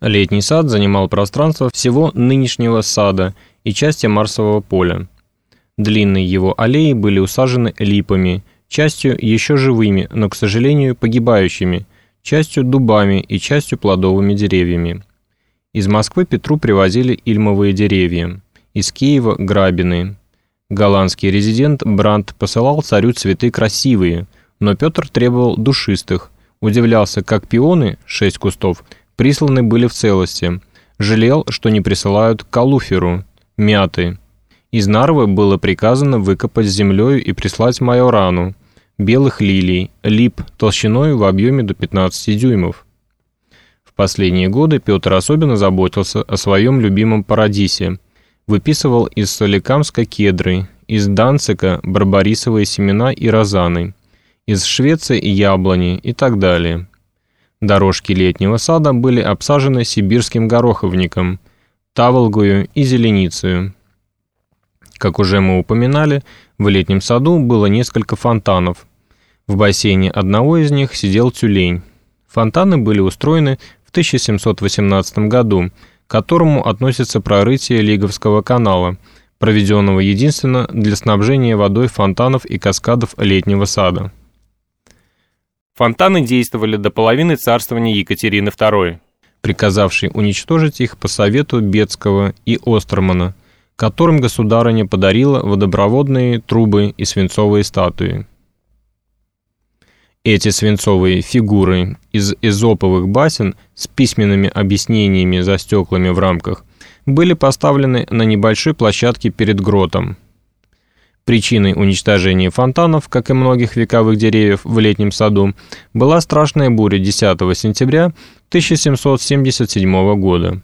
Летний сад занимал пространство всего нынешнего сада и части Марсового поля. Длинные его аллеи были усажены липами, частью еще живыми, но, к сожалению, погибающими, частью дубами и частью плодовыми деревьями. Из Москвы Петру привозили ильмовые деревья, из Киева – грабины. Голландский резидент Брандт посылал царю цветы красивые, но Петр требовал душистых, удивлялся, как пионы, шесть кустов, присланы были в целости, жалел, что не присылают калуферу, мяты. Из Нарвы было приказано выкопать землею и прислать майорану, белых лилий, лип толщиной в объеме до 15 дюймов. В последние годы Петр особенно заботился о своем любимом парадисе. Выписывал из Соликамска кедры, из Данцика барбарисовые семена и розаны, из Швеции яблони и так далее. Дорожки летнего сада были обсажены сибирским гороховником, таволгою и зеленицею. Как уже мы упоминали, в летнем саду было несколько фонтанов. В бассейне одного из них сидел тюлень. Фонтаны были устроены в 1718 году, к которому относится прорытие Лиговского канала, проведенного единственно для снабжения водой фонтанов и каскадов летнего сада. Фонтаны действовали до половины царствования Екатерины II, приказавшей уничтожить их по совету Бецкого и Остермана – которым государыня подарила водопроводные трубы и свинцовые статуи. Эти свинцовые фигуры из эзоповых басен с письменными объяснениями за стеклами в рамках были поставлены на небольшой площадке перед гротом. Причиной уничтожения фонтанов, как и многих вековых деревьев в летнем саду, была страшная буря 10 сентября 1777 года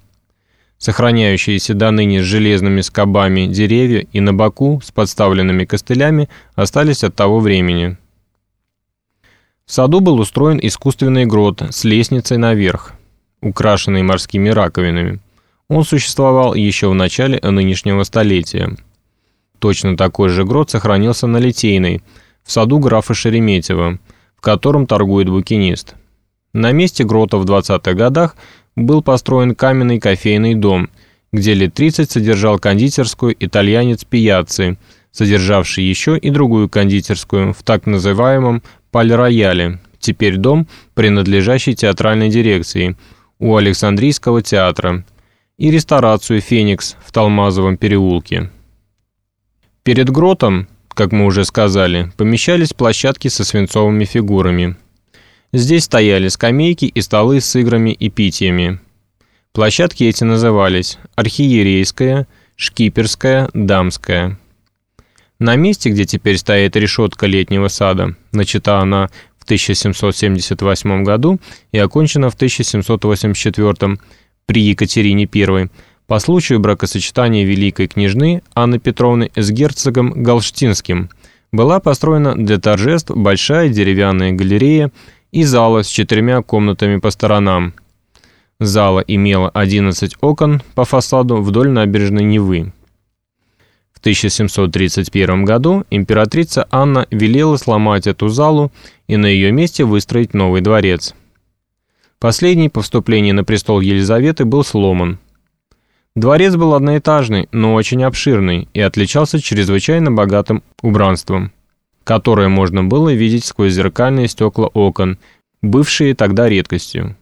сохраняющиеся до ныне с железными скобами деревья и на боку с подставленными костылями остались от того времени. В саду был устроен искусственный грот с лестницей наверх, украшенный морскими раковинами. Он существовал еще в начале нынешнего столетия. Точно такой же грот сохранился на Литейной, в саду графа Шереметьева, в котором торгует букинист. На месте грота в 20-х годах был построен каменный кофейный дом, где лет 30 содержал кондитерскую итальянец Пияцци, содержавший еще и другую кондитерскую в так называемом Паль-Рояле, теперь дом, принадлежащий театральной дирекции, у Александрийского театра, и ресторацию «Феникс» в Талмазовом переулке. Перед гротом, как мы уже сказали, помещались площадки со свинцовыми фигурами – Здесь стояли скамейки и столы с играми и питьями. Площадки эти назывались Архиерейская, Шкиперская, Дамская. На месте, где теперь стоит решетка летнего сада, начата она в 1778 году и окончена в 1784 при Екатерине I, по случаю бракосочетания великой княжны Анны Петровны с герцогом Галштинским, была построена для торжеств большая деревянная галерея и зала с четырьмя комнатами по сторонам. Зала имела 11 окон по фасаду вдоль набережной Невы. В 1731 году императрица Анна велела сломать эту залу и на ее месте выстроить новый дворец. Последний по вступлении на престол Елизаветы был сломан. Дворец был одноэтажный, но очень обширный и отличался чрезвычайно богатым убранством которое можно было видеть сквозь зеркальные стекла окон, бывшие тогда редкостью.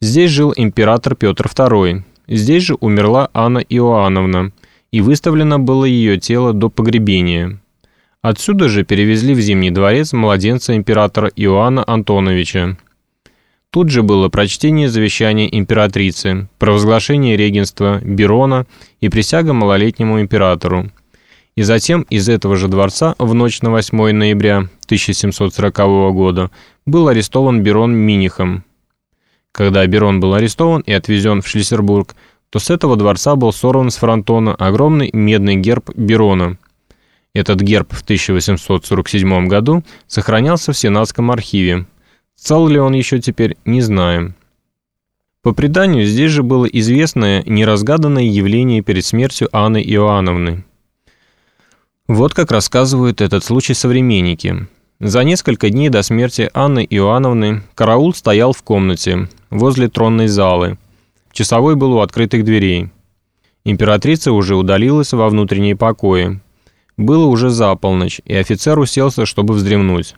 Здесь жил император Петр II, здесь же умерла Анна Иоанновна, и выставлено было ее тело до погребения. Отсюда же перевезли в Зимний дворец младенца императора Иоанна Антоновича. Тут же было прочтение завещания императрицы, провозглашение регенства Берона и присяга малолетнему императору – и затем из этого же дворца в ночь на 8 ноября 1740 года был арестован Берон Минихом. Когда Берон был арестован и отвезен в Шлиссербург, то с этого дворца был сорван с фронтона огромный медный герб Берона. Этот герб в 1847 году сохранялся в Сенатском архиве. Цел ли он еще теперь, не знаем. По преданию, здесь же было известное неразгаданное явление перед смертью Анны Иоанновны. Вот как рассказывают этот случай современники. За несколько дней до смерти Анны Иоанновны караул стоял в комнате, возле тронной залы. Часовой был у открытых дверей. Императрица уже удалилась во внутренние покои. Было уже за полночь, и офицер уселся, чтобы вздремнуть.